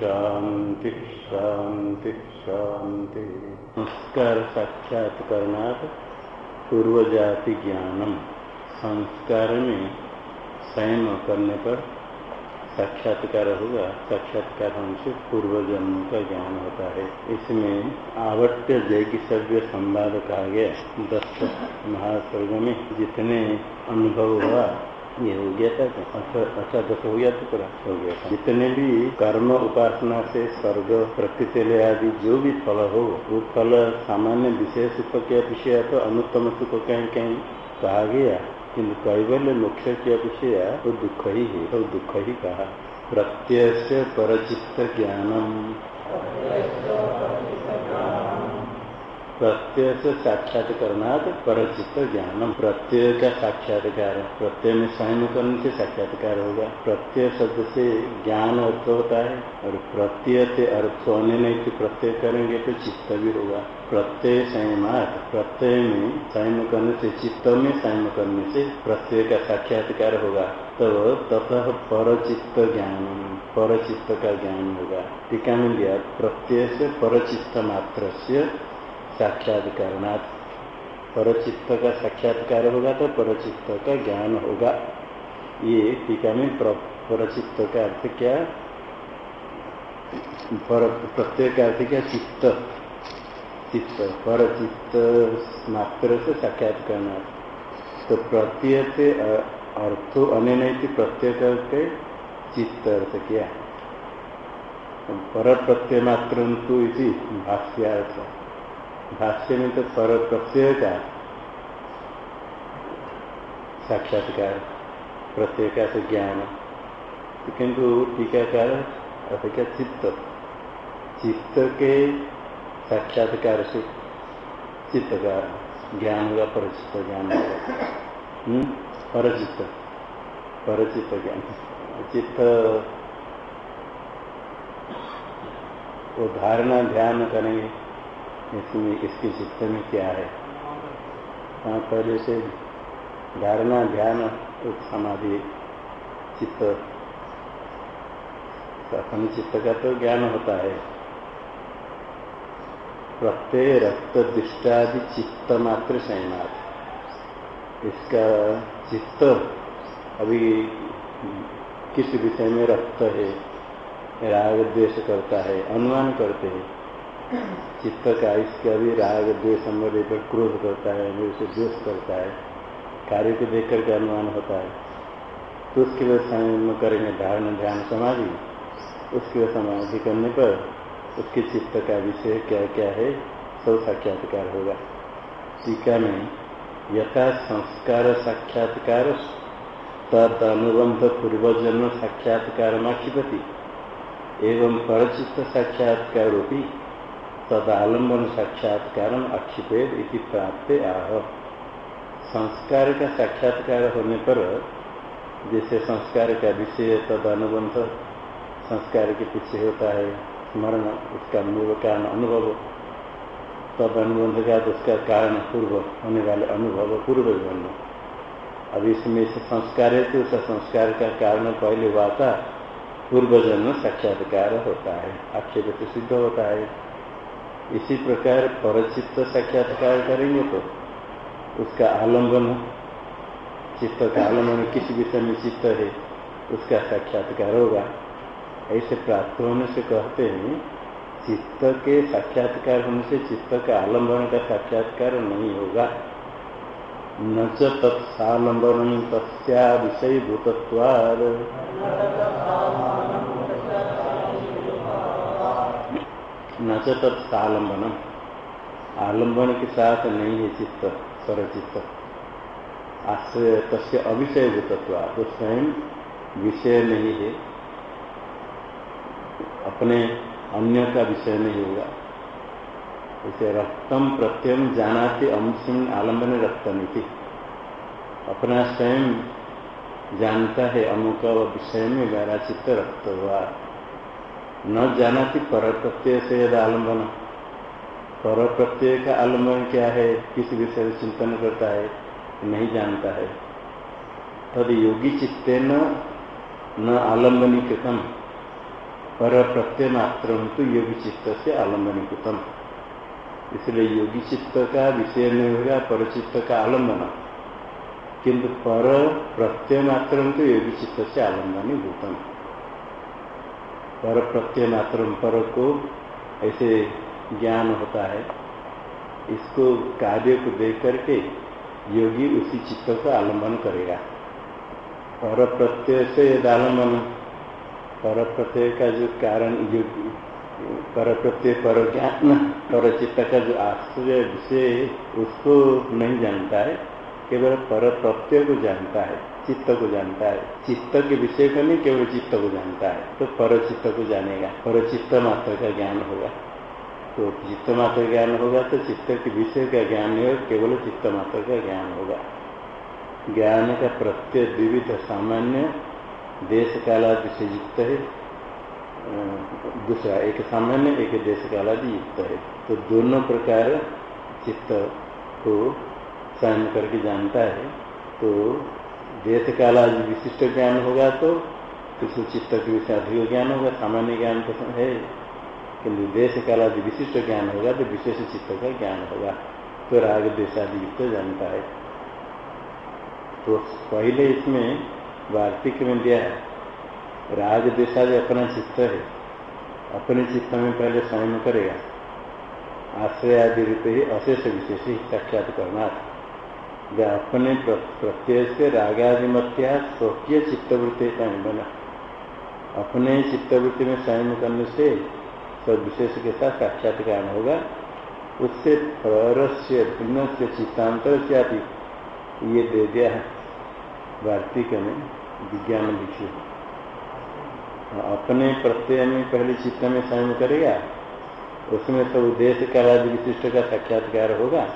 शांति शांति शांति। संस्कार साक्षात्कारणात् पूर्व जाति ज्ञानम। संस्कार में संयम करने पर साक्षात्कार होगा। साक्षात्कार से पूर्व जन्म का ज्ञान होता है। इसमें आवट्य जैकी सभ्य संवाद कहा गया। दस महासर्ग में जितने अनुभव हुआ ये हो गया था अच्छा अच्छा दस हो गया तो पूरा हो गया था। जितने भी कर्म उपासना से स्वर्ग, प्रकृति आदि, जो भी फल हो, वो फल सामान्य विषय सुख के विषय तो अनुत्तम सुख कहीं कहीं कहा गया। किन्तु कैवल्य मोक्ष की अपेक्षा वो दुख ही है वो दुख ही कहा। प्रत्यय से परचित्त ज्ञानम। प्रत्यय से साक्षात्कारणात परचित्त ज्ञानम प्रत्यय का साक्षात्कार प्रत्यय में स्वयं करने से साक्षात्कार होगा। प्रत्यय शब्द से ज्ञान अर्थ होता है और प्रत्यय से अर्थ सोने नहीं तो प्रत्यय करेंगे तो चित्त भी होगा। प्रत्यय संयमात प्रत्यय में संयम करने से चित्त में संयम करने से प्रत्यय का साक्षात्कार होगा। तब ततः परचित्त ज्ञान परचित्त का ज्ञान होगा। टीका में दिया प्रत्यय से परचित्त मात्र से साक्षात्कार परचित्त का साक्षात्कार होगा तो परचित्त का ज्ञान होगा। ये टीका में परचित्त का अर्थ क्या? पर, प्रत्यय का अर्थ क्या? चित्त। चित्त। परचित्त मात्र से साक्षात्कार तो प्रत्यय अर्थो अन्य प्रत्यय करके चित्त अर्थ क्या? पर प्रत्यय मात्र भाष्यार्थ। भाष्य में तो पर प्रत्यय का साक्षात्कार प्रत्यय का से ज्ञान। किंतु टीकाकार अर्थ क्या चित्त चित्त के साक्षात्कार से चित्त का ज्ञान होगा परचित्त ज्ञान। होगा हम्म? परचित्त परचित्त ज्ञान। चित्त वो धारणा ध्यान करेंगे। इसमें इसके चित्त में क्या है? हाँ पहले से धारणा, ध्यान समाधि, चित्त। अपने चित्त का तो ज्ञान होता है। प्रत्यय रक्त, दृष्टादि चित्त मात्र संयमात। इसका चित्त अभी किस विषय में रक्त है? राग, द्वेष करता है, अनुमान करते हैं। चित्त का इसका भी राग, द्वेष मेरे पर क्रोध करता है मेरे से द्वेष करता है। कार्य को देख करके अनुमान होता है। तो उसके लिए संयम करेंगे धारण, ध्यान, समाधि। उसके लिए समाधि करने पर उसके चित्त का विषय क्या क्या है, सब साक्षात्कार होगा। टीका में यथा संस्कार साक्षात्कार तद अनुबंध पूर्वजन्म साक्षात्कार माक्षिपति एवं परचित्त साक्षात्कार तदालंबन साक्षात्कार अक्षिपेद इति प्राप्त आह। संस्कार का साक्षात्कार होने पर जैसे संस्कार का विषय तद अनुबंध संस्कार के पीछे होता है, स्मरण, उसका मूल कारण अनुभव तद अनुबंध का उसका कारण पूर्व होने वाले अनुभव, पूर्व जन्म। अब इसमें से संस्कार है तो उसका संस्कार का कारण पहले हुआ था, पूर्व जन्म साक्षात्कार होता है आक्षेप सिद्ध होता है। इसी प्रकार परचित्त साक्षात्कार करेंगे तो उसका आलंबन चित्त का आलंबन किस विषय में चित्त है, उसका साक्षात्कार होगा। ऐसे प्राप्त होने से कहते हैं, चित्त के साक्षात्कार होने से चित्त का आलंबन का साक्षात्कार नहीं होगा। न च तत्सालंबन तस्या विषय भूतत्वाद न तत्सालंबनम आलंबन के साथ नहीं है चित्त, स्वर चित्त। आश्रय, तस्य अविषय भूतत्व। तो स्वयं विषय नहीं है, अपने अन्य का विषय नहीं होगा। जैसे रक्तम प्रत्यम जानाते अंशिम आलंबन रक्तम थी अपना स्वयं जानता है, अमुक विषय में मेरा चित्त रक्त हुआ। न जानाती पर प्रत्यय से यद आलंबन। पर प्रत्यय का आलंबन क्या है? किस विषय में चिंतन करता है? नहीं जानता है। तद योगी चित्ते न न आलम्बनी कृतम पर प्रत्यय मात्र तो योगी चित्त से आलंबन कुतम इसलिए योगी चित्त का विषय नहीं होगा, पर चित्त का आलंबन। किंतु पर प्रत्यय मात्र तो योगी चित्त से आलंबन भूतम पर प्रत्यय मात्र पर को ऐसे ज्ञान होता है। इसको कार्य को देख करके योगी उसी चित्त का आलंबन करेगा। पर प्रत्यय से आलंबन। पर प्रत्यय का जो कारण योगी पर प्रत्यय पर ज्ञान, पर चित्त का जो आश्चर्य विषय उसको नहीं जानता है, केवल पर प्रत्यय को जानता है। चित्त को जानता है। चित्त के विषय को नहीं, केवल चित्त को जानता है। तो पर चित्त को जानेगा। पर चित्त मात्र का ज्ञान होगा। तो चित्त मात्र ज्ञान होगा तो चित्त के विषय का ज्ञान नहीं होगा, केवल चित्त मात्र का ज्ञान होगा। ज्ञान का प्रत्यय विविध सामान्य देश कालादि से युक्त है। दूसरा एक सामान्य, एक देश कालादि युक्त है। तो दोनों प्रकार चित्त को सहन करके जानता है। तो देश काल आज विशिष्ट ज्ञान होगा तो किसी चित्त के विषय अधिक ज्ञान होगा, सामान्य ज्ञान तो है। किंतु देश काल आदि विशिष्ट ज्ञान होगा तो विशेष चित्त का ज्ञान होगा। तो राग देश आदि युक्त जानता है। तो पहले इसमें वार्तिक में दिया है राग देशादि अपना चित्त है। अपने चित्त में पहले स्वयं करेगा। आश्रय आदि रूप ही अशेष विशेष ही साक्षात करना अपने प्रत्यय से रागादिमत्या स्वकीय चित्तवृत्ति स्वयं बना अपने चित्तवृत्ति में स्वयं करने से सब विशेष के साथ साक्षात्कार होगा। उससे परस्य भिन्न से चित्तांतर से आप ये दे दिया है। वार्तिक में विज्ञान लिखी अपने प्रत्यय में पहले चित्त में स्वयं करेगा, उसमें सब उद्देश्य का विशिष्ट का साक्षात्कार होगा।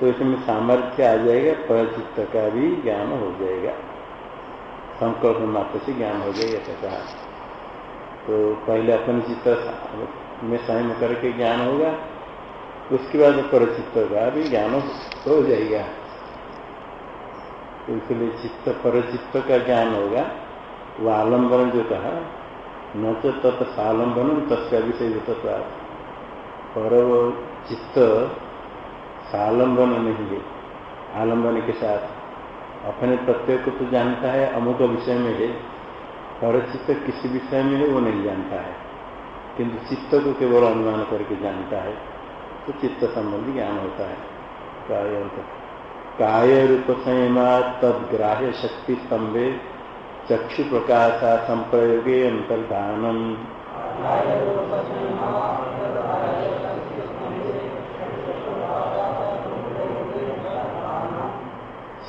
तो इसमें सामर्थ्य आ जाएगा परचित्त का भी ज्ञान हो जाएगा। संकल्प मात्र से ज्ञान हो जाएगा, ऐसा कहा। तो पहले अपन चित्त में स्वयं करके ज्ञान होगा, उसके बाद परचित्त का भी ज्ञान हो जाएगा। तो इसलिए चित्त परचित्त का ज्ञान होगा। वो आलंबन जो कहा, न तो तत् सालंबन तस्का विषय तत्व। पर चित्त सालंबन नहीं है आलंबन के साथ। अपने प्रत्यय को तो जानता है अमुक विषय में है। और चित्त किसी विषय में है, वो नहीं जानता है। किंतु चित्त को केवल अनुमान करके जानता है तो चित्त संबंधी ज्ञान होता है। काय काय रूप संयमा तदग्राह्य शक्ति स्तंभे चक्षु प्रकाशा संप्रयोगे अंतर्धानम।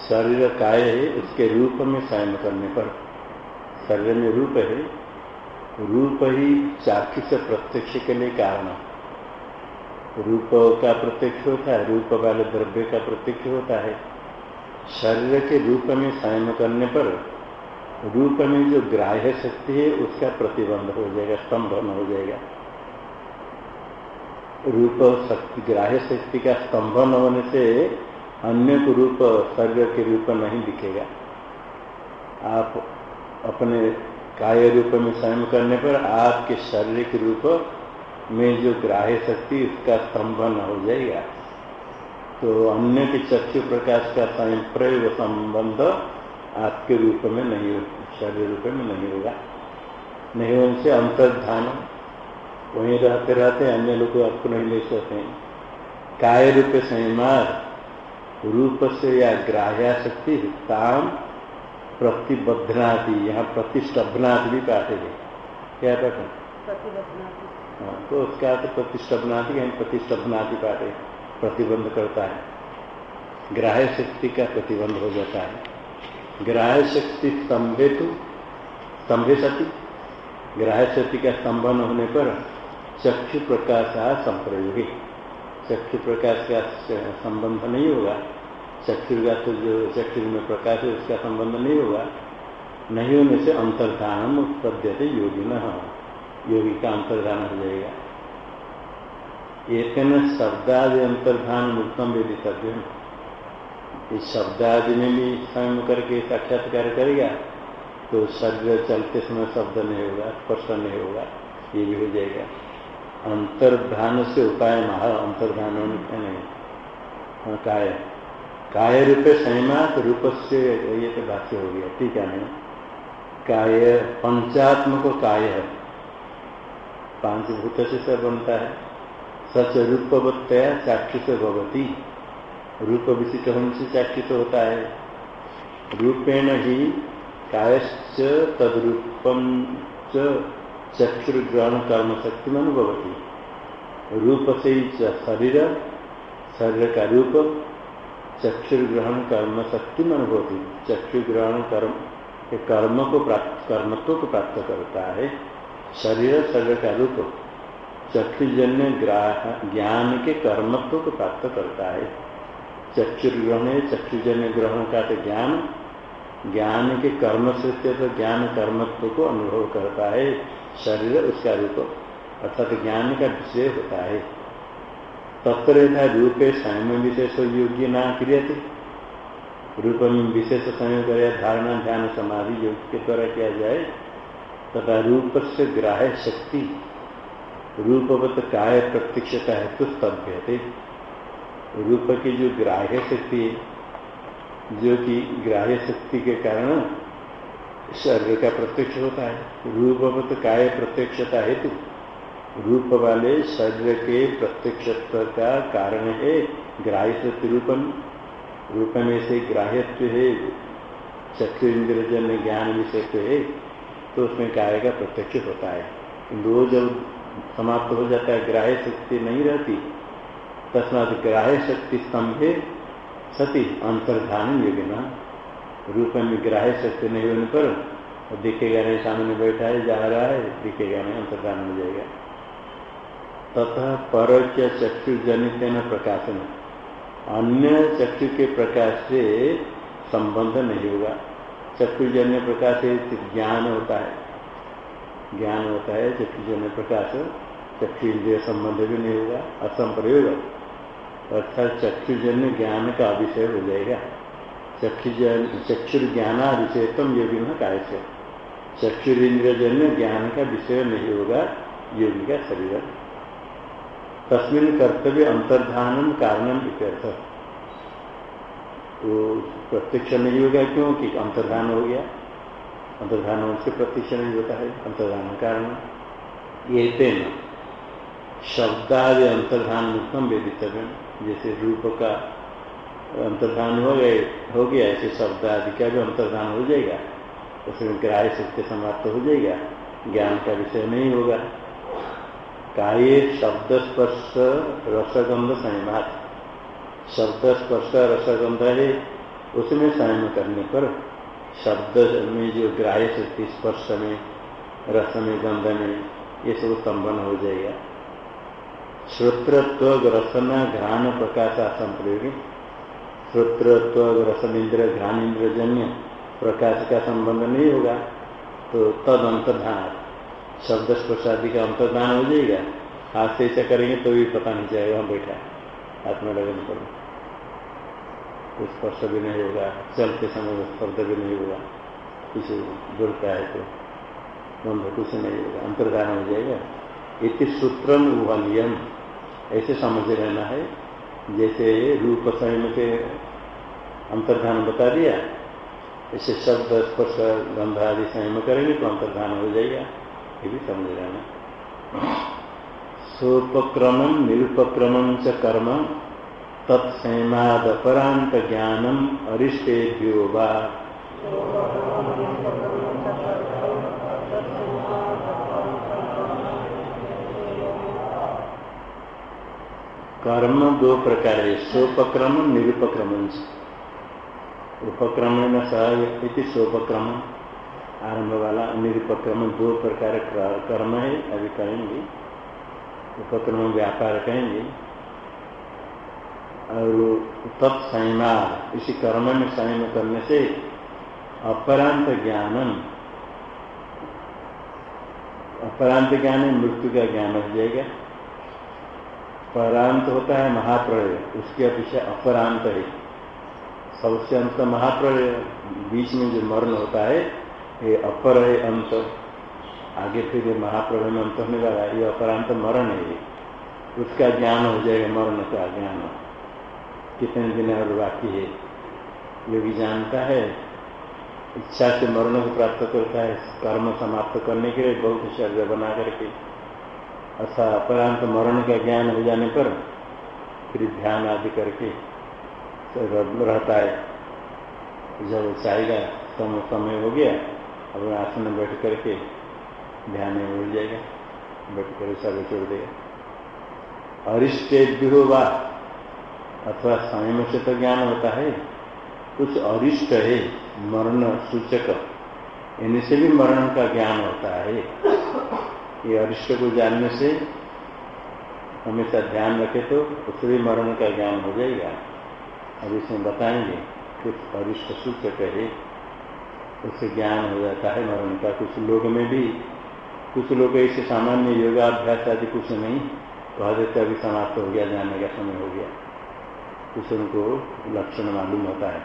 शरीर काय है उसके रूप में शयन करने पर। शरीर में रूप है। रूप ही चाक्षुष प्रत्यक्ष के लिए कारण रूप का प्रत्यक्ष होता है, रूप वाले द्रव्य का प्रत्यक्ष होता है। शरीर के रूप में शयन करने पर रूप में जो ग्राह्य शक्ति है, उसका प्रतिबंध हो जाएगा, स्तंभन हो जाएगा। रूप शक्ति, ग्राह्य शक्ति का स्तंभन होने से अन्य को रूप शरीर के रूप नहीं दिखेगा। आप अपने काय रूप में स्वयं करने पर आपके शरीर के रूप में जो ग्राह्य शक्ति, उसका स्तंभन हो जाएगा। तो अन्य के चक्षु प्रकाश का स्वयं प्रयोग संबंध आपके रूप में नहीं हो, शरीर रूप में नहीं होगा। नहीं होने से अंतर्धान, वहीं रहते रहते अन्य लोग आपको नहीं ले सकते हैं। काय रूप संयमार रूप से या ग्राह्या शक्ति ताम प्रतिबद्धनादि यहाँ प्रतिष्ठभनादि भी पाते हैं। क्या पाते हाँ? तो उसका तो प्रतिष्ठभनादि यहाँ प्रतिष्ठभनादि पाते प्रतिबंध करता है। ग्राह्य शक्ति का प्रतिबंध हो जाता है। ग्राह्य शक्ति स्तंभे तो स्तंभे सती ग्राह्य शक्ति का स्तंभन होने पर चक्षु प्रकाश संप्रयोगी। चक्षु प्रकाश का संबंध नहीं होगा। चक्षु का तो जो चक्षु में प्रकाश है, उसका संबंध नहीं होगा। नहीं होने से अंतर्धान उत्पद्यते योगी न योगी का अंतर्धान हो जाएगा। एक शब्दादि अंतर्धान मुक्तम वेदितव्य इस शब्दादि में भी स्वयं करके साक्षात्कार करेगा तो शरीर चलते समय शब्द नहीं होगा, स्पर्श नहीं होगा, ये भी हो जाएगा। अंतर्धान से उपाय महा अंतर्धान काय काय रूप संयमात रूप से ये तो भाष्य हो गया, ठीक है नहीं काय पंचात्मक काय है? पाँच भूत से सब बनता है। सच रूपवत्तया चाक्षुष भवती। रूप विशिष्ट होने से चाक्षुष होता है। रूपेण ही कायश्च तदरूपम च चक्षुर्ग्रहण कर्म शक्ति में अनुभवती रूप से ही शरीर शरीर का रूप चक्षुर्ग्रहण कर्म शक्ति में अनुभवती चक्षुग्रहण कर्म के कर्म को प्राप्त कर्मत्व को प्राप्त करता है। शरीर शरीर का रूप चक्षुजन्य ज्ञान के कर्मत्व को प्राप्त करता है। चक्षुर्ग्रहण चक्षुजन्य ग्रहण का तो ज्ञान ज्ञान के कर्म से ज्ञान कर्मत्व को अनुभव करता है। शरीर उसका रूप अर्थात ज्ञान का विषय होता है। तत्र यथा रूपे स्वयं विशेष योग्य न क्रियते। रूप में विशेष समय कर धारणा, ध्यान, समाधि, योग के द्वारा किया जाए, तथा रूप से ग्राह्य शक्ति, रूपवत काय प्रत्यक्षता हेतु स्तभ्यते। रूप की जो ग्राह्य शक्ति जो कि ग्राह्य शक्ति के कारण शरीर का प्रत्यक्ष होता है। रूपवत काय प्रत्यक्षता हेतु? रूप वाले शरीर के प्रत्यक्ष का कारण है ग्राह्य रूपम। रूप में से ग्राह्यत्व है, चक्षु इंद्रजन ज्ञान विषय है तो उसमें काय का प्रत्यक्ष होता है। वो जब समाप्त हो जाता है, ग्राह्य शक्ति नहीं रहती, तस्मात ग्राह्य शक्ति स्तंभे सती अंतर्धान योगिना। रूप में ग्राह्य सत्य नहीं होने पर दिखेगा नहीं, सामने बैठा है, जा रहा है, दिखेगा नहीं, अंतर्धान हो जाएगा। तथा पर चक्षु जनित न प्रकाशन। अन्य चक्षु के प्रकाश से संबंध नहीं होगा। चक्षुजन्य प्रकाश से ज्ञान होता है। ज्ञान होता है चक्षुजन्य प्रकाश। चक्षु इंद्रिय संबंध भी नहीं होगा, असंप्रयोग। अर्थात चक्षुजन्य ज्ञान का विषय हो जाएगा। चक्षुजन चक्षुर्ज्ञाना विषयतम योगी में काय से चक्षुरिंद्रजन्य ज्ञान का विषय नहीं होगा, योगी का शरीर तस्मिन कर्तव्य अंतर्धान कारणम तो प्रत्यक्ष नहीं होगा क्योंकि अंतर्धान हो गया। अंतर्धान से प्रत्यक्ष नहीं होता है, अंतर्धान कारण। ये तेन शब्दादि अंतर्धान उत्तम वेदितव्य जैसे रूप का अंतर्धान हो गए, हो गया, ऐसे शब्द आदि का भी अंतर्धान हो जाएगा उसमें ग्राह्य सत्य समाप्त हो जाएगा। ज्ञान का विषय नहीं होगा। काय शब्द स्पर्श रसगंध संयमात। शब्द स्पर्श रसगंध है, उसमें संयम करने पर शब्द में जो ग्राह्य शक्ति, स्पर्श में, रस में, गंध में, ये सब संबंध हो जाएगा। श्रोत्रत्व रसना घ्राण प्रकाश संप्रयोगी श्रोत्रत्व रसनिंद्र घ्राणेन्द्र जन्य प्रकाश का संबंध नहीं होगा तो तद अंतर्धान शब्द स्पर्श का अंतर्धान हो जाएगा। हाथ से ऐसा करेंगे तो भी पता नहीं जाएगा हम बैठा हाथ में लगन पर कुछ स्पर्श भी नहीं होगा चलते समय स्पर्ध भी नहीं होगा कुछ जुड़ता है तो बंध कुछ नहीं होगा, अंतर्धान हो जाएगा। इति सूत्रम उभलियम, ऐसे समझ रहना है। जैसे रूप संयम के अंतर्धान बता दिया, ऐसे शब्द, स्पर्श, गंध आदि संयम करेंगे तो अंतर्धान हो जाएगा। ये भी समझ रहना सोपक्रम, निरुपक्रम च कर्म तत्समादपरांत ज्ञानम अरिष्टेभ्यो वा। कर्म दो प्रकार है, सोपक्रम निरुपक्रम। उपक्रम सहति सोपक्रम। आरंभ वाला निरुपक्रम दो प्रकार कर्म है, अभी कहेंगे। उपक्रम व्यापार कहेंगे। और तत्संयमा इसी कर्म में संयम करने से अपरांत ज्ञानम। अपरांत ज्ञान मृत्यु का ज्ञान हो जाएगा। परांत होता है महाप्रलय, उसके अपेक्षा अपरांत है। सबसे अंत महाप्रलय, बीच में जो मरण होता है, ये अपर है अंत। आगे फिर महाप्रभु में अंत होने वाला ये अपरांत मरण है। उसका ज्ञान हो जाएगा, मरण का ज्ञान। कितने दिन और बाकी है? योगी जानता है। इच्छा से मरण को प्राप्त करता है, कर्म समाप्त करने के लिए बहुत शरीर बना करके। अच्छा अपरांत मरण का ज्ञान हो जाने पर फिर ध्यान आदि करके रहता है। जब चाहेगा समय समय हो गया, अब आसन में बैठ करके ध्यान में उड़ जाएगा, बैठ कर सब छोड़ देगा। अरिष्टेभ्य होगा अथवा संयम से तो ज्ञान होता है, कुछ अरिष्ट है, मरण सूचक। इनसे भी मरण का ज्ञान होता है। ये अरिष्ट को जानने से हमेशा ध्यान रखे तो उससे मरण का ज्ञान हो जाएगा। अब इसमें बताएँगे कुछ अरिष्ट सूचक है उससे ज्ञान हो जाता है मरण का। कुछ लोग में भी, कुछ लोग ऐसे सामान्य योगाभ्यास आदि कुछ नहीं कह देते अभी समाप्त हो गया, जाने का समय हो गया। कुछ उनको लक्षण मालूम होता है।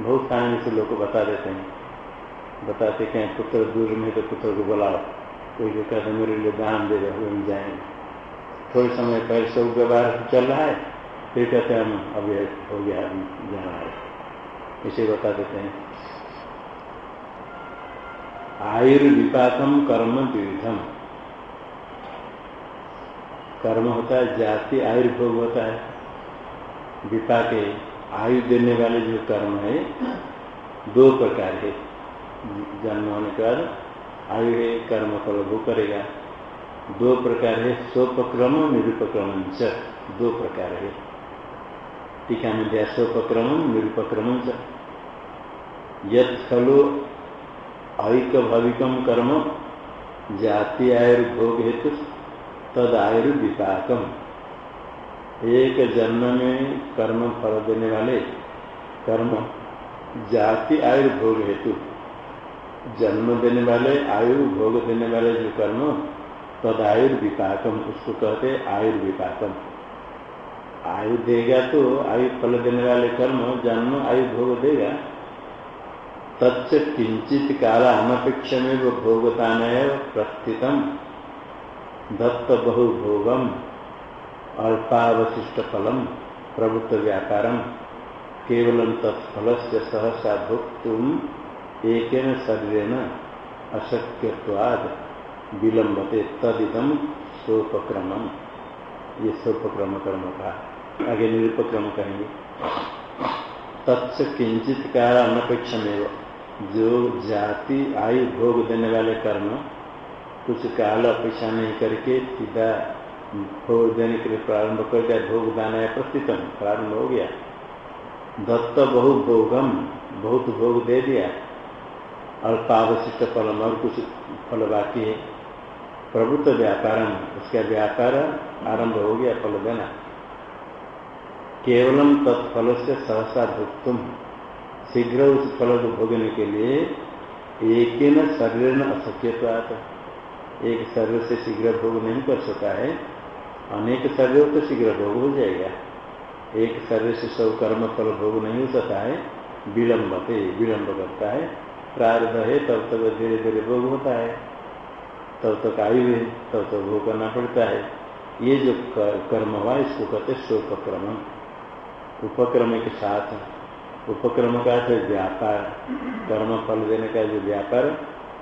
बहुत सारे से लोग बता देते हैं। बताते कहें पुत्र दूर में तो पुत्र को बुलाओ। कोई जो कहते मेरे लिए दान दे रहे हम जाएँगे। थोड़े समय पहले सब व्यवहार चल रहा है, फिर कहते हम अभी हो गया जाना है। इसे बता देते हैं। आयुर्विपाकम कर्म द्विधम कर्म होता है, जाति आयुर्भोग होता है। विपाक आयु देने वाले जो कर्म है, दो प्रकार है जन्म होने के बाद है कर्म फल भोग करेगा। दो प्रकार है स्वपक्रम निरुपक्रम दो प्रकार है। टीका में दिया स्वपक्रम निरुपक्रम यद खलु ऐक भविकम कर्म, जाति आयुर्भोग हेतु, तद आयुर्विपाकम। एक जन्म में कर्म फल देने वाले कर्म, जाति आयुर्भोग हेतु। जन्म देने वाले, आयु भोग देने वाले जो कर्म तद आयुर्विपाकम उसको कहते आयुर्विपाकम। आयु देगा तो आयु फल देने वाले कर्म, जन्म, आयु भोग देगा। तच्च किंचित काल अनपेक्ष में वो भोगतान प्रस्थित दत्त बहुभोगम अल्पावशिष्ट फलम, प्रभुत्व व्यापारम। केवल तत्फल से सहसा भोक्तुम एक शरीर अशक्यवाद विलंबते तदिदम सोपक्रम ये सोपक्रम कर्म का आगे निरुपक्रम कहेंगे। तत्स किंचित काल अनपेक्ष में जो जाति, आयु, भोग देने वाले कर्म, कुछ काल अपेक्षा नहीं करके सीधा भोग देने के लिए प्रारंभ कर दिया, भोग दाना या प्रस्थितम, प्रारंभ हो गया। दत्त बहु भोगम, बहुत भोग दे दिया। अल्पावशिष्ट फलम और कुछ फल बाकी है। प्रभुत्व व्यापारम, उसका व्यापार आरंभ हो गया फल देना। केवलम तत्फल से सहसा भुगतुम शीघ्र उस फल को भोगने के लिए एक न शरीर न अशक्यवाद एक शरीर से शीघ्र भोग नहीं कर सकता है। अनेक शरीर तो शीघ्र भोग हो जाएगा। एक शरीर से सब कर्म फल भोग नहीं हो सकता है। विलंबते, विलंब करता है। प्रारब्ध है, तब तक धीरे धीरे भोग होता है। तब तक आयु है तब तक भोग करना पड़ता है। ये जो कर्म हुआ, इसको कहते शोपक्रम उपक्रम के साथ उपक्रम का तो व्यापार। कर्म फल देने का जो व्यापार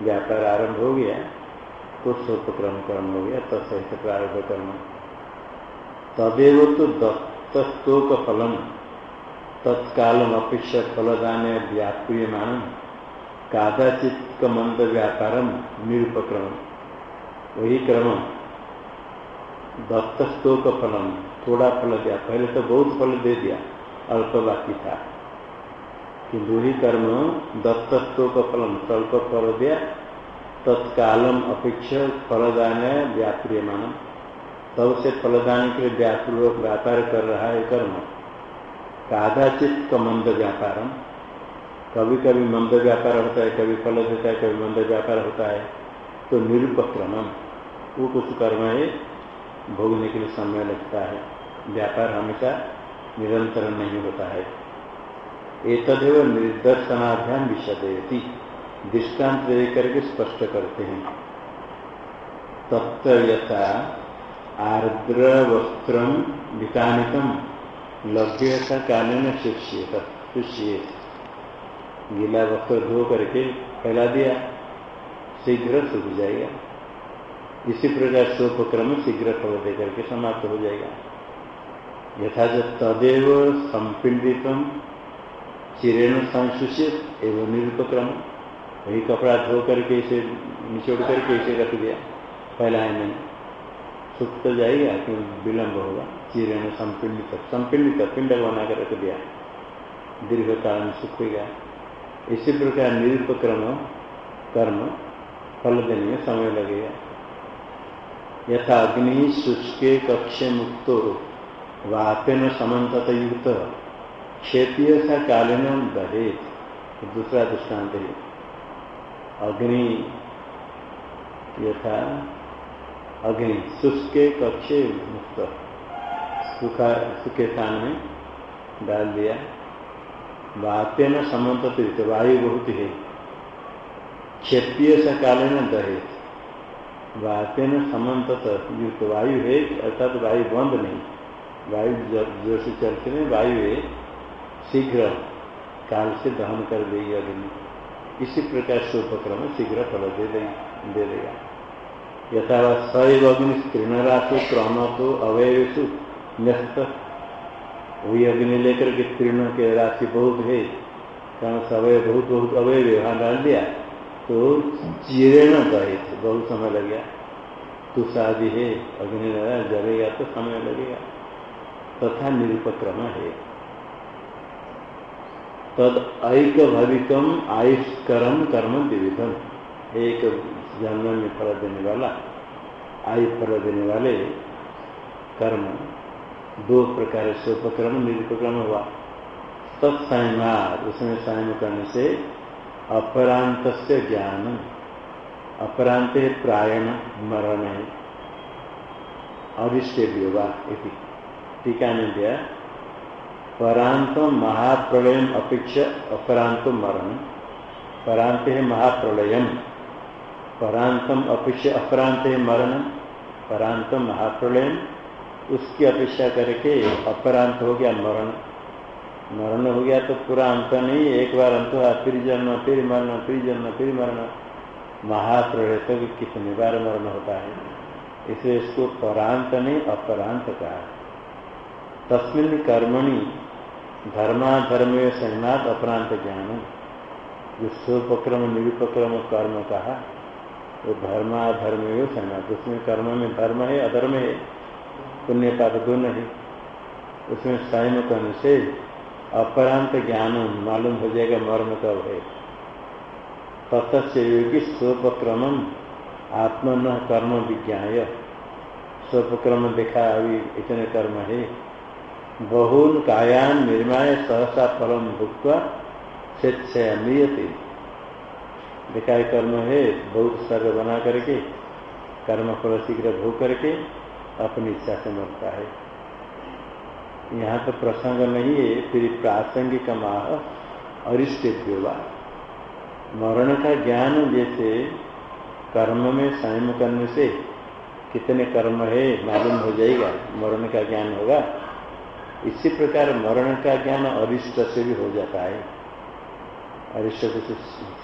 व्यापार आरंभ हो गया तो स्वपक्रम कर्म हो गया तत्सहित प्रारंभ कर्म। तदेव तो दत्तस्तोक फलम तत्कालम अपेक्षा फलदान व्याप्रियमान कादाचित मंद व्यापारम निरुपक्रम। वही क्रम। दत्तस्तोक फलम थोड़ा फल दिया। पहले तो बहुत फल दे दिया, अल्प बाकी था। किंतु वही कर्म दत्तत्व का फलम स्वल्प फल दिया। तत्कालम अपेक्षा, फलदान व्याप्रियमान तब से फलदान के लिए व्यापार कर रहा है कर्म। कादाचित का मंद व्यापारम कभी कभी मंद व्यापार होता है, कभी फल देता है, कभी मंद व्यापार होता है तो निरुपक्रमम वो कुछ कर्म है भोगने के लिए समय लगता है। व्यापार हमेशा निरंतर नहीं होता है। एक एतदेव निर्दर्शनाभ्याम विशदयती दृष्टांत दे करके स्पष्ट करते हैं। तत्व आर्द्र वस्त्र वितानितम लभ्य कालीन शुष्य शुष्य गीला वस्त्र धो करके फैला दिया, शीघ्र सूख जाएगा। इसी प्रकार सोपक्रम शीघ्र फल दे करके समाप्त हो जाएगा। यथा जो तदेव संपिंडित चिरेण संशुषित एवं निरुपक्रम। वही कपड़ा धो करके इसे, निचोड़ करके इसे रख दिया, फैलाए नहीं। सुख तो जाएगा, क्यों विलम्ब होगा? चिरेण संपिंडित संपिंडित पिंड बना कर रख दिया। दीर्घ काल सुखेगा इसी प्रकार निरुपक्रम, कर्म फल देने में समय लगेगा यथा अग्नि शुष्के कक्ष मुक्त वापेन समन्तत युक्त क्षेत्रीय सा कालीन दहे दूसरा दृष्टांत है। अग्नि यथा अग्नि शुष्के कक्षे मुक्त, सुखा सुखे स्थान में डाल दिया। वाप्य समन्तत युक्त वायु बहुत है। क्षेत्रीय सा कालीन दहे वाप्य समन्तत युक्त वायु है, अर्थात वायु बंद नहीं। वायु ज़ोर से चलते में वायु है, शीघ्र काल से दहन कर देगी अग्नि। इसी प्रकार से उपक्रम शीघ्र फल दे दे देगा। यथा सैव अग्नि तृणराशु क्रम तो न्यस्त वही अग्नि लेकर के तृण के राशि बहुत है। कारण सवय बहुत बहुत अवय वहाँ डाल दिया। तो चिरेण गए बहुत समय लग गया। तुषादि है। अग्नि जलेगा तो समय लगेगा। तथा निरुपक्रम है। तद ऐक भविकम आयुष्करम कर्म विविधम एक जन्म में फल देने वाला, आयु फल देने वाले कर्म। दो प्रकार से उपक्रम निरुपक्रम हुआ। तत्सायमार उसमें सायम करने से अपरांत से ज्ञान, अपरांत प्रायण मरण है। अरिष्ट विवा टीका में दिया, परांत महाप्रलय अपेक्षा अपरांत मरण, परांत है महाप्रलय, परांतम अपेक्षा अपरांत है मरण, परांत महाप्रलय उसकी अपेक्षा करके अपरांत हो गया मरण। मरण हो गया तो पूरा अंत नहीं, एक बार अंत हुआ, फिर जन्म, फिर मरण, फिर जन्म, फिर मरण। महाप्रलय तो कितनी बार मरण होता है? इसलिए इसको परांत नहीं, अपरांत कहा। तस्मिन कर्मणि धर्माधर्म संज्ञात अपरांत ज्ञान जो स्वपक्रम निरुपक्रम कर्म कहा, वो धर्माधर्म संज्ञात उसमें कर्म में धर्म है, अधर्म है। पुण्य पाप दोनों है। उसमें संयम करने से अपरांत ज्ञान मालूम हो जाएगा, मर्म कब है तत्स्य योगी स्वपक्रम आत्मन कर्म विज्ञा स्वपक्रम देखा, अभी इतने कर्म है। बहुन कायान निर्माय सहसा फलम भुक्त स्वेच्छया थे दिखाए कर्म है, बहुत सर्व बना करके, कर्म फल शीघ्र भोग करके अपनी इच्छा से मरता है। यहाँ तो प्रसंग नहीं है, फिर प्रासंगिक माह अरिष्ट मरण का ज्ञान जैसे कर्म में संयम करने से कितने कर्म है, मालूम हो जाएगा, मरण का ज्ञान होगा। इसी प्रकार मरण का ज्ञान अरिष्ट से भी हो जाता है। अरिष्ट को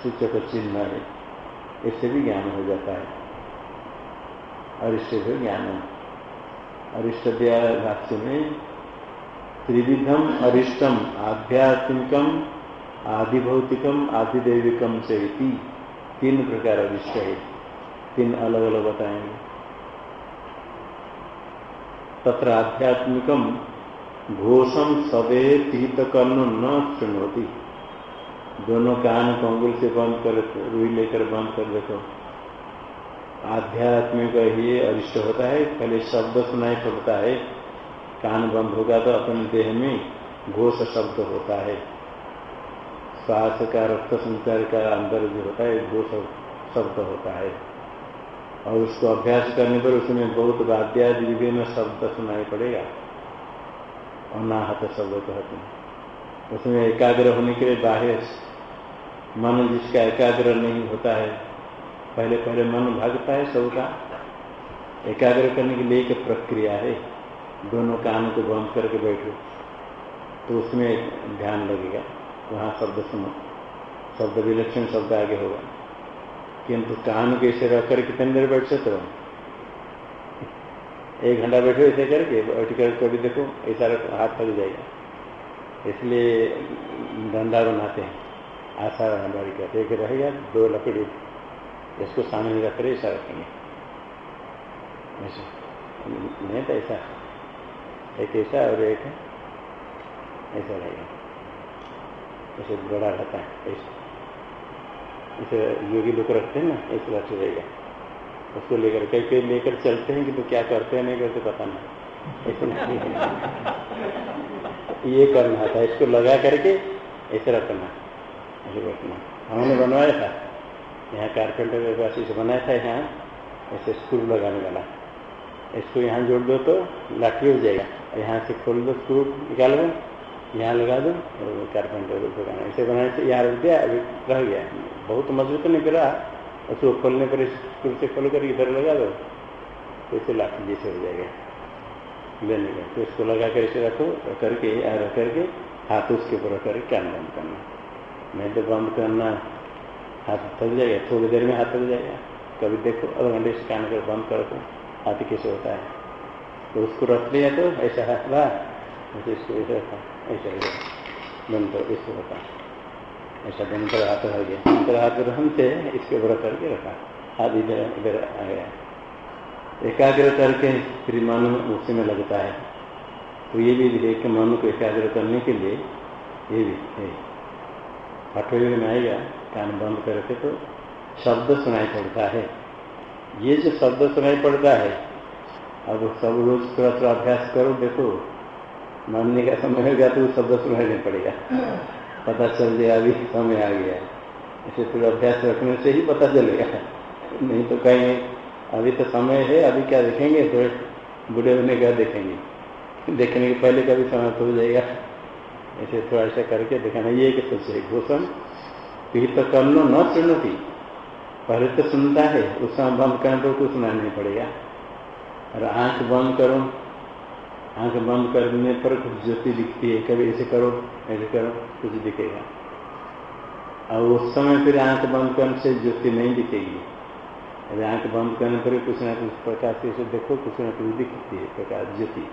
सूचक चिन्ह है, इससे भी ज्ञान हो जाता है। अरिष्ट भी ज्ञान। अरिष्ट भाष्य में त्रिविधम अरिष्टम, आध्यात्मिकम आधिभौतिकम आधिदैविकम से तीन प्रकार अरिष्ट है। तीन अलग अलग बताएँगे। तत्र आध्यात्मिकम घोषम सदे पीत कर्ण न चुनौती दोनों कान को अंगुल से बंद कर, रुई लेकर बंद कर देखो आध्यात्मिक ही अरिष्ट होता है। पहले शब्द सुनाई पड़ता है। कान बंद होगा तो अपने देह में घोष शब्द होता है। श्वास का, रक्त संचार का अंदर जो होता है, घोष शब्द होता है। और उसको अभ्यास करने पर उसमें बहुत वाद्यादि विभिन्न शब्द सुनाई पड़ेगा। अनाहत शब्द कहते हैं। उसमें एकाग्र होने के लिए बाह्य मन जिसका एकाग्र नहीं होता है पहले पहले मन भागता है सबका। एकाग्र करने के लिए एक प्रक्रिया है। दोनों कान को बंद करके बैठो तो उसमें ध्यान लगेगा। वहाँ शब्द सुनो। शब्द विलक्षण शब्द आगे होगा। किंतु कान को ऐसे रख कर कितने देर बैठ सकते हो? एक घंटा बैठो ऐसे करके बैठ कर कभी देखो ऐसा हाथ थक जाएगा। इसलिए डंडा बनाते हैं। आशा हमारी कहते एक रहेगा, दो लकड़ी इसको सामने रख कर ऐसा रखेंगे। ऐसा। नहीं तो ऐसा। एक ऐसा और एक ऐसा रहेगा। ऐसे बड़ा रहता है। ऐसा। इसे योगी लोग रखते हैं ना, ऐसे रख रहेगा। उसको लेकर कई कई लेकर चलते हैं कि तो क्या करते हैं, नहीं करते पता नहीं। ऐसे नहीं। ये करना था, इसको लगा करके ऐसे रखना। ऐसे रखना। हमने बनवाया था। यहाँ कारपेंटर के पास इसे बनाया था यहाँ, ऐसे स्क्रू लगाने वाला। इसको यहाँ जोड़ दो तो लाठी हो जाएगा। यहाँ से खोल दो, स्क्रू निकाल दो, यहाँ लगा दो, और कारपेंटर को लगाना ऐसे बनाने से यहाँ रख दिया अभी रह गया। बहुत मज़बूत नहीं करा। उसको खोलने पर स्क्रू से खोल कर इधर लगा दो तो इसे लाठी जैसे हो जाएगा। लेने का तो इसको लगा कर इसे रखो करके, यहाँ रख करके, हाथ उसके ऊपर रख करके कान बंद करना। नहीं तो बंद करना हाथ थक जाएगा, थोड़ी देर में हाथ थक जाएगा। कभी देखो आधा घंटे से कर, बंद कर दो। हाथ कैसे होता है? तो उसको रख लिया तो ऐसा हाथ रहा ऐसे इसको ऐसा रखा, ऐसा ऐसा बंद इसको रखा। ऐसा तरह हाथ रह गया तरह हाथ ग्रहण से इसके ऊपर करके रखा। हाथ इधर इधर आ गया। एकाग्र करके फिर मन उसी में लगता है। तो ये भी है कि मन को एकाग्र करने के लिए ये भी है। अठवें में आएगा कान बंद करके तो शब्द सुनाई पड़ता है। ये जो शब्द सुनाई पड़ता है, अब सब रोज थोड़ा थोड़ा अभ्यास करो, देखो, मानने का समय होगा तो शब्द सुनाई नहीं पड़ेगा। पता चल जाएगा अभी समय आ गया। इसे थोड़ा अभ्यास रखने से ही पता चलेगा। नहीं तो कहीं अभी तो समय है, अभी क्या देखेंगे? थोड़े बूढ़े होने का देखेंगे। देखने के पहले कभी तो हो जाएगा। ऐसे थोड़ा ऐसा करके दिखाना ये कि सोचे घोषण पीर तो कर लो, न चुनौती। पहले तो सुनता है उस समय बंद करने पर कुछ सुनाना नहीं पड़ेगा। और आँख बंद करो। आँख बंद करने पर कुछ ज्योति दिखती है, कभी ऐसे करो ऐसे करो, कुछ दिखेगा। और उस समय फिर आँख बंद करने से ज्योति नहीं दिखेगी। अरे आँख बंद करने पर कुछ ना कुछ प्रकाश से देखो, कुछ ना कुछ दिखती है, प्रकाश ज्योति।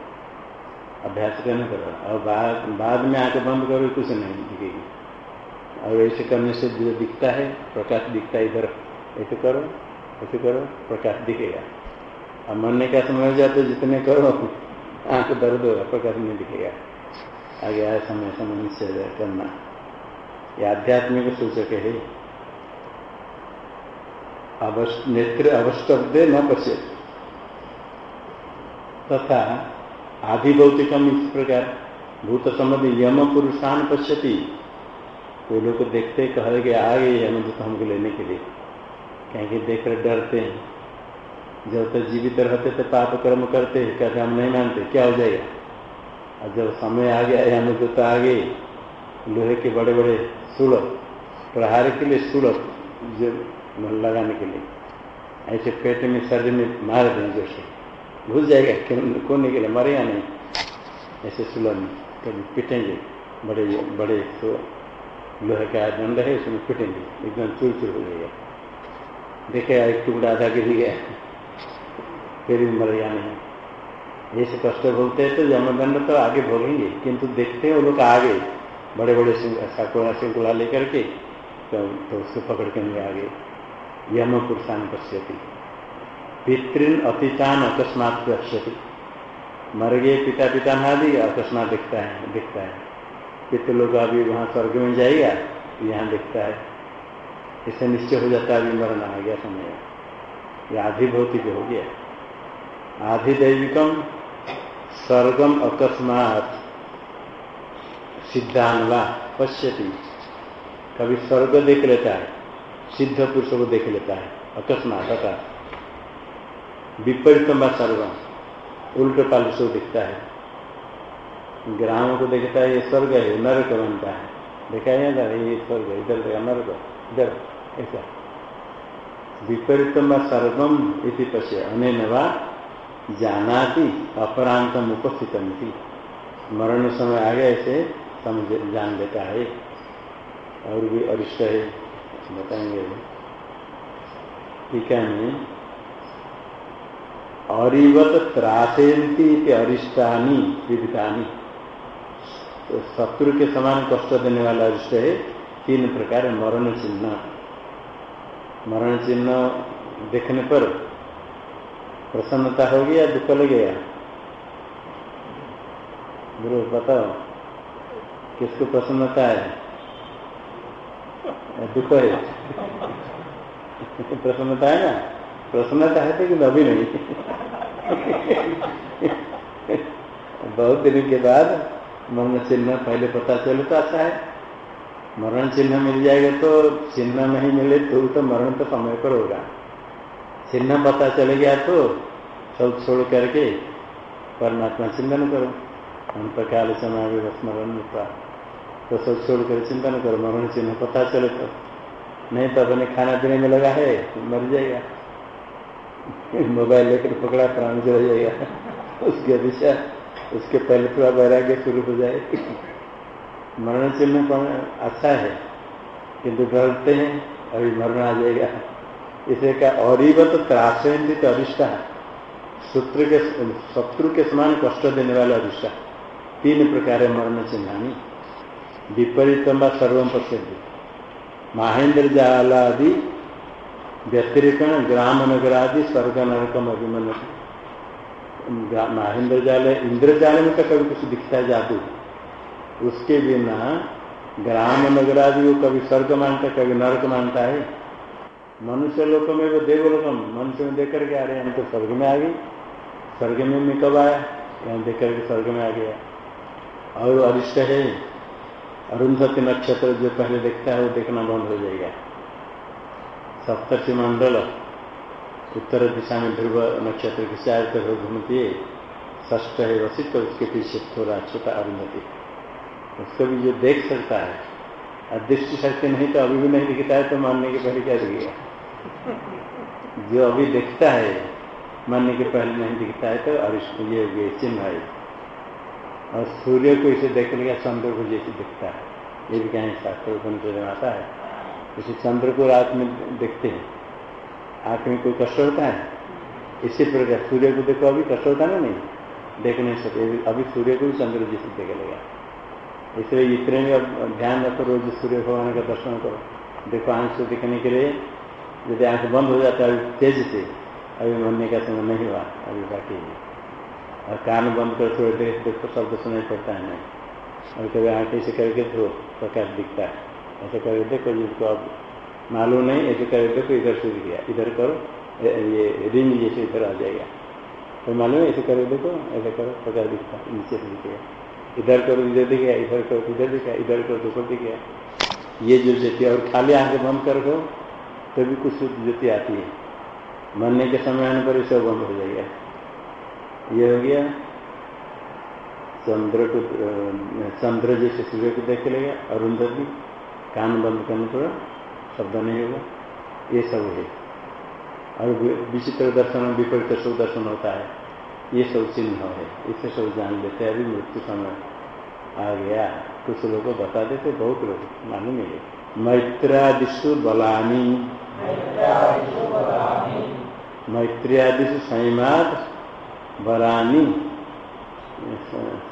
अभ्यास करने पर और बाद बाद में आँख बंद करो, कुछ नहीं दिखेगी। और ऐसे करने से जो दिखता है, प्रकाश दिखता है इधर, ऐसे करो ऐसे करो, प्रकाश दिखेगा। और मरने का समय हो जाए तो जितने करो, आँख दर्द होगा, प्रकाश नहीं दिखेगा। आगे आया समय समय निश्चय करना। ये आध्यात्मिक सूचक है। नेत्र अवस्टब्दे न पश्य तथा आधिभौतिकम इस प्रकार भूत संबंधी यम पुरुषान पश्यति। कोई लोग देखते कह के आ गए यमदूत हमको लेने के लिए। कहीं देख कर डरते हैं। जब तक जीवित रहते तो पाप कर्म करते कहते हम नहीं मानते, क्या हो जाएगा? और जब समय आ गया यमदूत आ गए लोहे के बड़े बड़े सुलभ, प्रहार के लिए सुलभ, जो लगाने के लिए। ऐसे पेट में, शरीर में मार दें जैसे घुस जाएगा कोने के लिए मरेगा नहीं। ऐसे सुलभ में कभी पिटेंगे बड़े बड़े तो लोहे का दंड है उसमें पिटेंगे। एकदम चूर चूर हो जाएगा। देखेगा एक टुकड़ा आधा गिर गया। फिर भी मरेगा नहीं। ऐसे कष्ट भोगते हैं तो जमदंड तो आगे भोगेंगे। किंतु देखते हैं वो लोग आगे। बड़े बड़े श्रृंखला लेकर के तो, तो उसको पकड़ के आगे। यम पुरुषान पश्यति पितृन अतितान अकस्मात पश्यति मर गए पिता पिता आदि अकस्मात दिखता है दिखता है। पितृ लोग अभी वहाँ स्वर्ग में जाएगा, यहाँ दिखता है। इससे निश्चय हो जाता है अभी मरना आ गया समय ये आधि भौतिक हो गया। आधिदैविकम स्वर्गम अकस्मात सिद्धानवा पश्यति। कभी स्वर्ग देख लेता है, सिद्ध पुरुष को देख लेता है, अकस्मात का विपरीत व सर्वम उल्ट पाल से दिखता है। ग्राम को देखता है, ये स्वर्ग है, नरक बनता है। देखा है ना? ये स्वर्ग इधर देखा, नरक इधर, ऐसा। विपरीत सर्वम इति पश्य। अन वा जानाती अपरांतम उपस्थित मरण समय आ गए ऐसे समझ, जान लेता है। और भी अरिष्ट है, बताएँगे। टीका में अरिवत त्रासेंती अरिष्टानी विविधानी तो शत्रु के समान कष्ट देने वाला अरिष्ट है, तीन प्रकार मरण चिन्ह। मरण चिन्ह देखने पर प्रसन्नता होगी या दुख लगेगा? गुरु बताओ, किसको प्रसन्नता है? दुख है? प्रसन्नता है ना? प्रसन्नता है तो कि अभी नहीं? बहुत दिन के बाद मरण चिन्ह पहले पता चले तो अच्छा है मरण चिन्ह मिल जाएगा तो चिन्ह नहीं मिले तो तो मरण तो समय पर होगा। चिन्ह पता चले गया तो सब छोड़ करके परमात्मा चिंतन करो। अंत काल समय स्मरण होता। तो सब छोड़ कर चिंतन करो, मरण चिन्ह पता चले तो। नहीं तो अपने खाना पीने में लगा है तो मर जाएगा। मोबाइल लेकर पकड़ा, प्राण चला जाएगा उसके अपेक्षा उसके पहले थोड़ा वैराग्य शुरू हो जाए। मरण चिन्ह अच्छा है, किंतु डरते हैं, अभी मरण आ जाएगा। इसे का अरिवत त्रासयंतित अरिष्टा। शत्रु के शत्रु के समान कष्ट देने वाला अरिष्टा। तीन प्रकार है मरण चिन्हानी विपरीतम सर्वम पश्यंती महेंद्र जालादि व्यतिरिकण ग्राम नगरादि स्वर्ग नरकम अभिमन महेंद्र जाल इंद्र जाल में तो कभी कुछ दिखता है जादू। उसके बिना ग्राम नगरादि को कभी स्वर्ग मानता, कभी नरक मानता है। मनुष्य लोक में वो देवलोकम, मनुष्य में देख करके आ रहे हैं। हम तो स्वर्ग में आ गई स्वर्ग में मैं कब आया? यहाँ देख करके स्वर्ग में आ गया। और अरिष्ट है। अरुंधति नक्षत्र जो पहले देखता है, वो देखना बंद हो जाएगा। सप्तर्षि मंडल उत्तर दिशा में ध्रुव नक्षत्र की चार तरफ़ घूमती है। ष्ठ है वसित उसके पीछे थोड़ा छोटा अरुंधति। उसको भी जो देख सकता है। अदृष्टि शक्ति नहीं तो अभी भी नहीं दिखता है तो मानने के पहले क्या दिखेगा? जो अभी दिखता है, मानने के पहले नहीं दिखता है तो अरिष्ट ये चिन्ह है। और सूर्य को इसे देखने का चंद्र को जैसे दिखता है। ये भी कहीं शास्त्र आता है। इसे चंद्र को रात में देखते हैं। आँख में कोई कष्ट होता है? इसी प्रकार सूर्य को देखो, अभी कष्ट होता है ना नहीं? देख नहीं सकते। अभी सूर्य को भी चंद्र जैसे देख लेगा। इसलिए इतने में अब ध्यान रखो, रोज सूर्य भगवान का दर्शन करो। देखो, आँख से देखने के लिए यदि आँख बंद हो जाता है, तेज से, अभी मरने का समय नहीं हुआ, अभी बाकी है। और कान बंद कर थोड़ी देर देखो, शब्द सुनाई पड़ता है नहीं। और कभी आँख से करके तो प्रकाश दिखता है। ऐसे करके देखो जिसको अब मालूम नहीं, ऐसे करके देखो इधर से गया, इधर करो ये रिंग जैसे इधर आ जाएगा। तो मालूम है ऐसे करके देखो ऐसे करो प्रकाश दिखता, नीचे से दिखेगा। इधर करो, इधर दिख गया इधर करो, इधर दिखा इधर करो तो दिख गया ये जो ज्योति और खाली आँखें बंद कर दो, तभी कुछ ज्योति आती है। मरने के समय आने पर सब बंद हो जाएगा। ये हो गया चंद्र को चंद्र जैसे सूर्य को देख लेगा, अरुंधति। कान बंद करने पर शब्द नहीं होगा। ये सब है। और विचित्र दर्शन विपरीत सब दर्शन होता है। ये सब चिन्ह है। इसे सब जान लेते हैं। अभी मृत्यु समय आ गया। कुछ लोग बता देते बहुत लोग मालूम है। मैत्रादिशु बलानी। मैत्रियादिशु संयमात बलानी।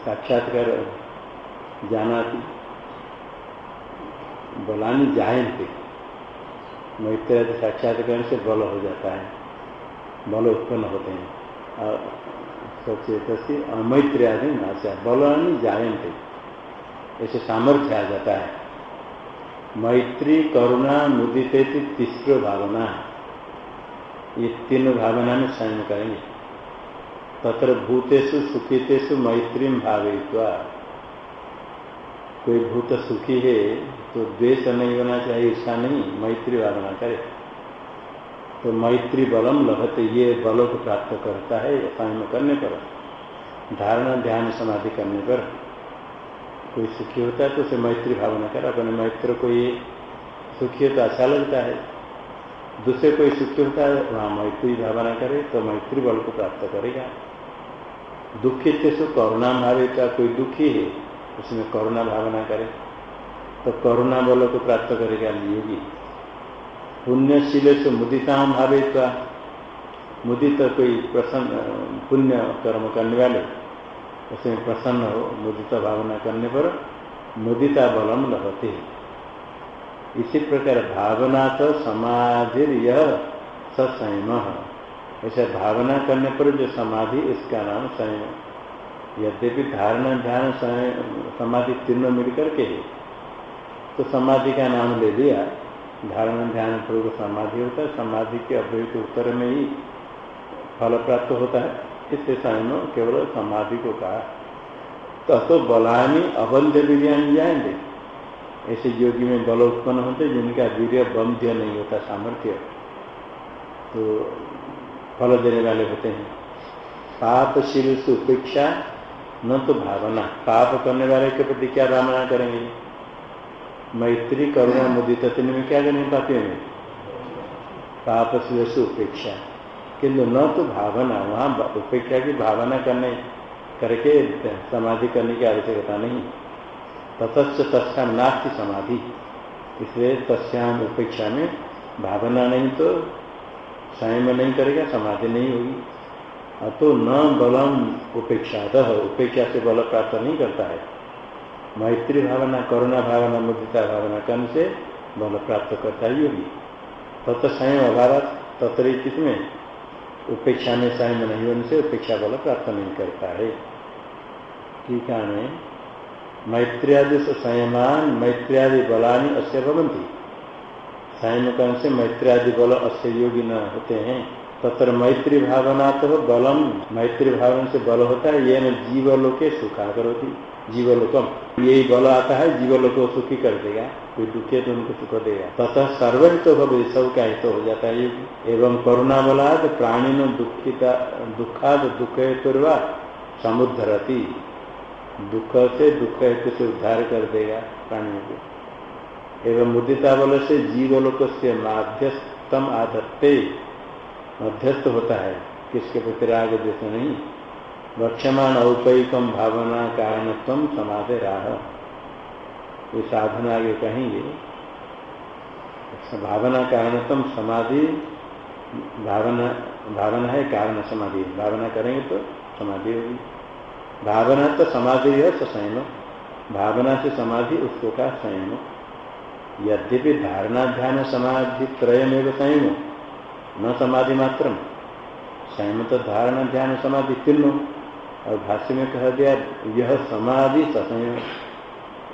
साक्षात्कार जाना बलानी जायंते मैत्रियादि साक्षात्कार से बल हो जाता है। बल उत्पन्न होते हैं। सचेत से अमैत्रियादि अच्छा बलानी जायंते ऐसे सामर्थ्य आ जाता है। मैत्री, करुणा मुदिते तीसरो भावना। ये तीनों भावना में संयम करेंगे। तत्र भूतेषु, सुखितेषु, मैत्री भावित्वा। कोई भूत सुखी है तो द्वेष नहीं होना चाहिए ईर्षा नहीं, मैत्री भावना करे। तो मैत्री बलम लभते, ये बलों को प्राप्त करता है संयम करने पर। धारणा ध्यान समाधि करने पर। कोई सुखी होता है तो उसे मैत्री भावना कर, अपने मैत्र को ये सुखी हो तो अच्छा लगता है। दूसरे कोई सुखी होता है, वहाँ मैत्री भावना करे तो मैत्री बल को प्राप्त करेगा। दुखित से करुणा भावे का कोई दुखी है उसमें करुणा भावना करे तो करुणा बल को प्राप्त करेगा योगी। से मुदिता भावे का मुदित कोई प्रसन्न, पुण्य कर्म करने वाले, उसमें प्रसन्न हो, मुदित भावना करने पर मुदिता बलम लगते है इसी प्रकार भावना तो समाधि यह ससंयम। ऐसे भावना करने पर जो समाधि, इसका नाम संयम। यद्यपि धारणा ध्यान समाधि तीनों मिलकर के तो समाधि का नाम ले लिया। धारणा ध्यान पूर्व समाधि होता है समाधि के अव्यक्त उत्तर में ही फल प्राप्त होता है। इससे संयम केवल समाधि को कहा। तो, तो बलानी अबंध वीरियान जाएँगे ऐसे योगी में बल उत्पन्न होते जिनका वीर्य बंध्य नहीं होता सामर्थ्य। तो फल देने वाले होते हैं। पापशील से उपेक्षा न तो भावना, पाप करने वाले के प्रति क्या भावना करेंगे? मैत्री, करुणा मुदित तीन में क्या करेंगे पापियों में पापशील से उपेक्षा। किंतु न तो भावना, वहाँ उपेक्षा की भावना करने, करके समाधि करने की आवश्यकता नहीं। ततच तस्याम नास्ती समाधि। इसलिए तस्याम उपेक्षा में भावना नहीं तो संयम नहीं करेगा, समाधि नहीं होगी। अतो न बलम उपेक्षा उपेक्षा से बल प्राप्त नहीं करता है। मैत्री भावना, करुणा भावना, मुद्रिता भावना करने से बल प्राप्त करता ही होगी तत् संयम अभाव तत्र किसमें उपेक्षा में संयम नहीं होने से उपेक्षा बल प्राप्त नहीं करता है। ठीक है मैत्रियादि संयमान, मैत्रियादि बलानी अश्य भवंती। साइन कर्ण से मैत्री आदि बल अस्य योगी न होते हैं। तत्र मैत्री भावना तो बलम, मैत्री भावना से बल होता है ये न जीवलोके सुखा करोती जीवलोकम। यही बल आता है, जीवलोक को सुखी कर देगा, कोई दुखे तो उनको सुख देगा। तथा सर्वहित तो भवे सब का हित हो जाता है योगी। एवं करुणा बलाद प्राणी न दुखिता दुखाद दुख हेतुर्वा समुद्धरती। दुख से दुख हेतु से उद्धार कर देगा प्राणियों को। एवं मुदिता बल से जीवलोक से माध्यस्थम आदत्ते मध्यस्थ होता है। किसके प्रति राग देश नहीं। वक्षमान औपयिकम भावना कारणत्व समाधि राह। ये साधना आगे कहेंगे। भावना कारणत्म समाधि, भावना भावना है कारण समाधि। भावना करेंगे तो समाधि होगी। भावना तो समाधि है तो संयम। भावना से समाधि, उसको का संयम। यद्यपि धारणा ध्यान समाधि त्रयमेव संयम। न समाधि मात्र संयम तो धारणा, ध्यान, समाधि तीनों। और भाष्य में कह दिया यह समाधि ससंयम।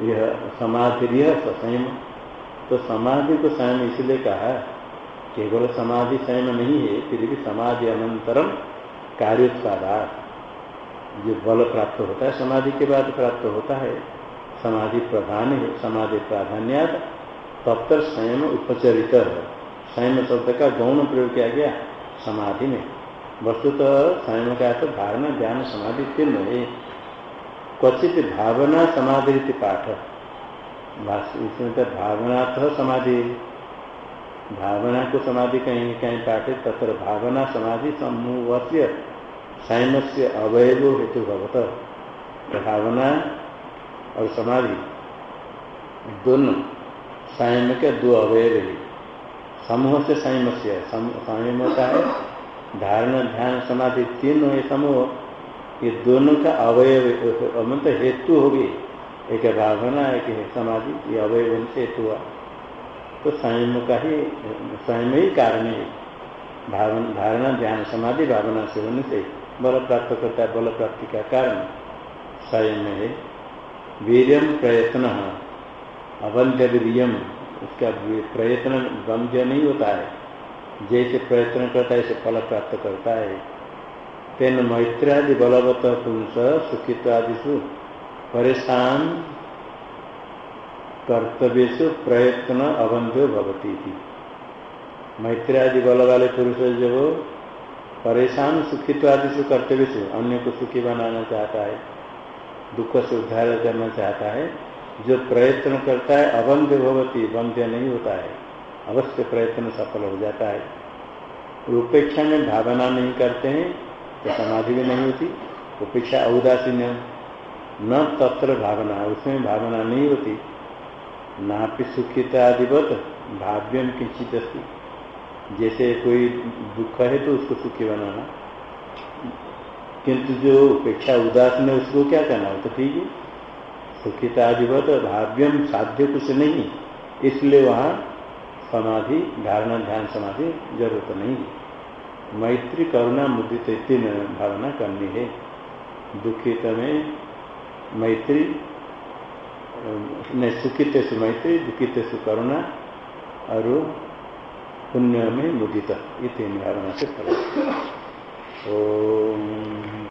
यह समाधि, यह ससंयम। तो समाधि को संयम इसलिए कहा, केवल समाधि संयम नहीं है, फिर भी समाधि अनंतरम कार्योत्पादा जो बल प्राप्त होता है, समाधि के बाद प्राप्त होता है। समाधि प्रधान है, समाधि प्राधान्यात तत्तर संयम उपचरित। संयम शब्द का गौण प्रयोग किया गया समाधि में। वस्तुतः संयम का तो धारणा, ज्ञान, समाधि तीन है क्वचित भावना समाधि पाठ। इसमें तो भावनाथ समाधि। भावना को समाधि कहीं कहीं पाठ तथा भावना समाधि समूह से संयम से अवयव हेतु भगवत भावना और समाधि दोनों संयम के दो अवयव है। समूह से संयम से संयम होता है, धारणा, ध्यान, समाधि, तीनों ये समूह, ये दोनों का अवयव मतलब हेतु हो गई एक भावना, एक समाधि, ये अवयव से हेतु हुआ। तो संयम का ही, संयम ही कारण है। भावना, धारणा, ध्यान, समाधि, भावना से होने से बल प्राप्त करता है, बल प्राप्ति का कारण। संयम है। वीरम प्रयत्न अवंध्य वीरियम उसका प्रयत्न गंध्य नहीं होता है। जैसे प्रयत्न करता है, ऐसे फल प्राप्त करता है। तेन मैत्रादि बलवत पुंस सुखित्वादिशु परेशान कर्तव्य प्रयत्न अवंध्यो भवती थी मैत्रादि बल वाले पुरुष जब परेशान सुखित्वादिशु कर्तव्य से अन्य को सुखी बनाना चाहता है, दुख से उद्धार करना चाहता है जो प्रयत्न करता है अबंध्य भवती बंध्य नहीं होता है। अवश्य प्रयत्न सफल हो जाता है। उपेक्षा में भावना नहीं करते हैं तो समाधि भी नहीं होती। उपेक्षा औदासीन्य न तत्र भावना, उसमें भावना नहीं होती। ना भी सुखिता आदिवत भाव्यम किंचित जैसे कोई दुख है तो उसको सुखी बनाना। किंतु जो उपेक्षा उदासीन है, उसको क्या करना हो? तो ठीक है। सुखिता आदिवत भाव्यम साध्य कुछ नहीं। इसलिए वहाँ समाधि, धारणा, ध्यान समाधि ज़रूरत नहीं। मैत्री करुणा मुदित तीन भावना करनी है। दुखित में मैत्री नहीं सुखित से मैत्री, दुखित से करुणा और पुण्य में मुदित ये तीन भावना से फल। ओम।